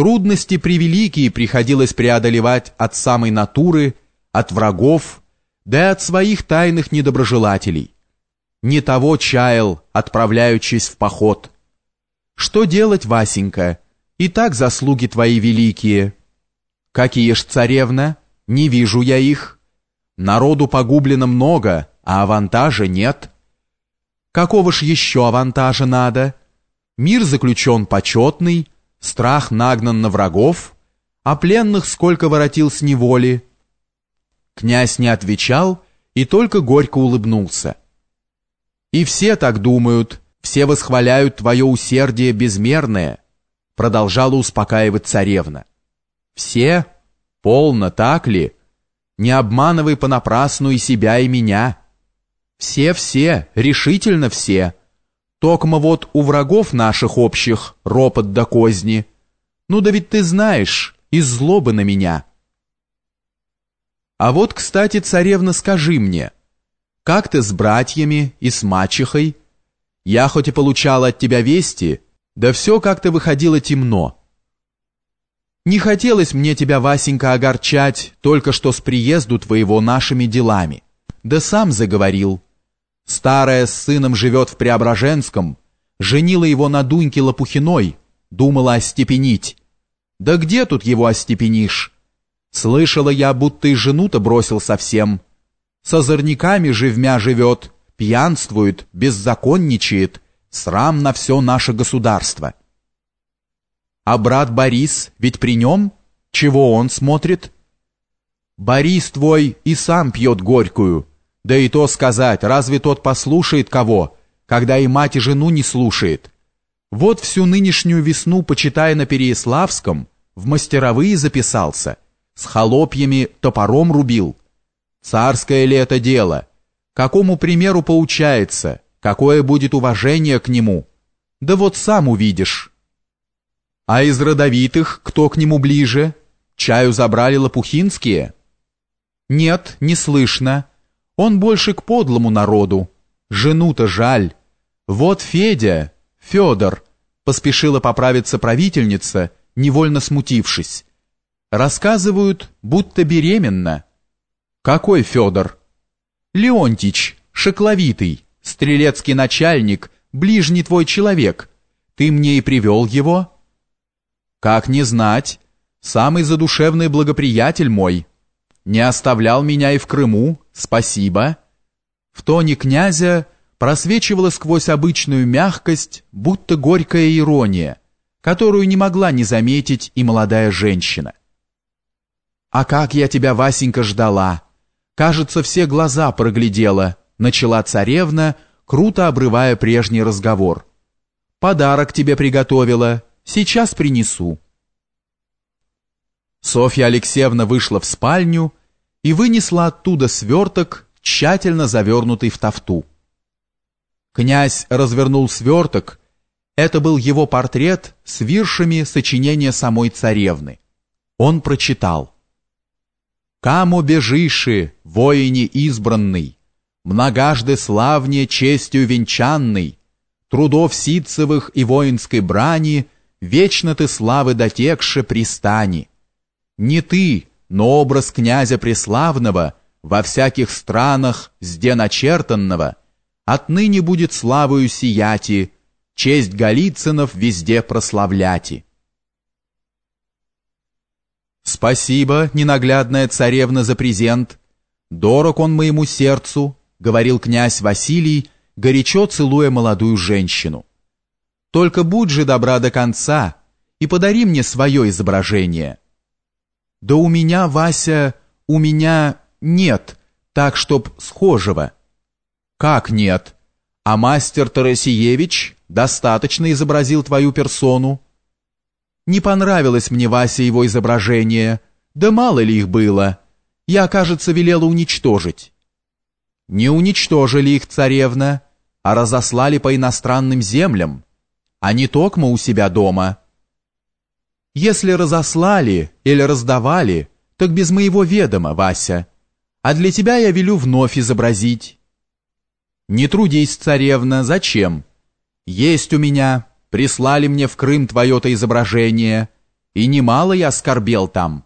Трудности превеликие приходилось преодолевать от самой натуры, от врагов, да и от своих тайных недоброжелателей. Не того чаял, отправляючись в поход. Что делать, Васенька? И так заслуги твои великие. Какие ж, царевна? Не вижу я их. Народу погублено много, а авантажа нет. Какого ж еще авантажа надо? Мир заключен почетный, страх нагнан на врагов, а пленных сколько воротил с неволи. Князь не отвечал и только горько улыбнулся. И все так думают, все восхваляют твое усердие безмерное, продолжала успокаивать царевна. Все? Полно, так ли? Не обманывай понапрасну и себя, и меня. Все-все, решительно все. Токмо вот у врагов наших общих ропот до козни. Ну да ведь ты знаешь, из злобы на меня. А вот, кстати, царевна, скажи мне, как ты с братьями и с мачехой? Я хоть и получала от тебя вести, да все как-то выходило темно. Не хотелось мне тебя, Васенька, огорчать только что с приезду твоего нашими делами. Да сам заговорил. Старая с сыном живет в Преображенском, женила его на Дуньке Лопухиной, думала остепенить. Да где тут его остепенишь? Слышала я, будто и жену-то бросил совсем. С озорниками живмя живет, пьянствует, беззаконничает, срам на все наше государство. А брат Борис ведь при нем? Чего он смотрит? Борис твой и сам пьет горькую. Да и то сказать, разве тот послушает кого, когда и мать и жену не слушает? Вот всю нынешнюю весну, почитая на Переяславском, в мастеровые записался, с холопьями топором рубил. Царское ли это дело? Какому примеру поучается? Какое будет уважение к нему? Да вот сам увидишь». А из родовитых кто к нему ближе? Чаю забрали лопухинские? Нет, не слышно. Он больше к подлому народу. Жену-то жаль. Вот Федя, Федор, поспешила поправиться правительница, невольно смутившись. Рассказывают, будто беременна. Какой Федор? Леонтич, шекловитый, стрелецкий начальник, ближний твой человек. Ты мне и привел его?» Как не знать? Самый задушевный благоприятель мой. Не оставлял меня и в Крыму, спасибо. В тоне князя просвечивала сквозь обычную мягкость, будто горькая ирония, которую не могла не заметить и молодая женщина. «А как я тебя, Васенька, ждала! Кажется, все глаза проглядела», начала царевна, круто обрывая прежний разговор. «Подарок тебе приготовила, Сейчас принесу». Софья Алексеевна вышла в спальню и вынесла оттуда сверток, тщательно завернутый в тафту. Князь развернул сверток. Это был его портрет с виршами сочинения самой царевны. Он прочитал. «Камо бежиши, воине избранный, многажды славнее честью венчанный, трудов ситцевых и воинской брани — Вечно ты славы дотекше пристани. Не ты, но образ князя преславного Во всяких странах, сде начертанного, Отныне будет славою сияти, Честь Голицынов везде прославляти. «Спасибо, ненаглядная царевна, за презент. Дорог он моему сердцу», — говорил князь Василий, горячо целуя молодую женщину. Только будь же добра до конца и подари мне свое изображение. Да у меня, Вася, у меня нет, так чтоб схожего. Как нет? А мастер Тарасиевич достаточно изобразил твою персону. Не понравилось мне, Вася, его изображение, да мало ли их было. Я, кажется, велела уничтожить. Не уничтожили их, царевна, а разослали по иностранным землям а не токмо у себя дома. Если разослали или раздавали, так без моего ведома, Вася. А для тебя я велю вновь изобразить. Не трудись, царевна, зачем? Есть у меня, прислали мне в Крым твое-то изображение. И немало я скорбел там.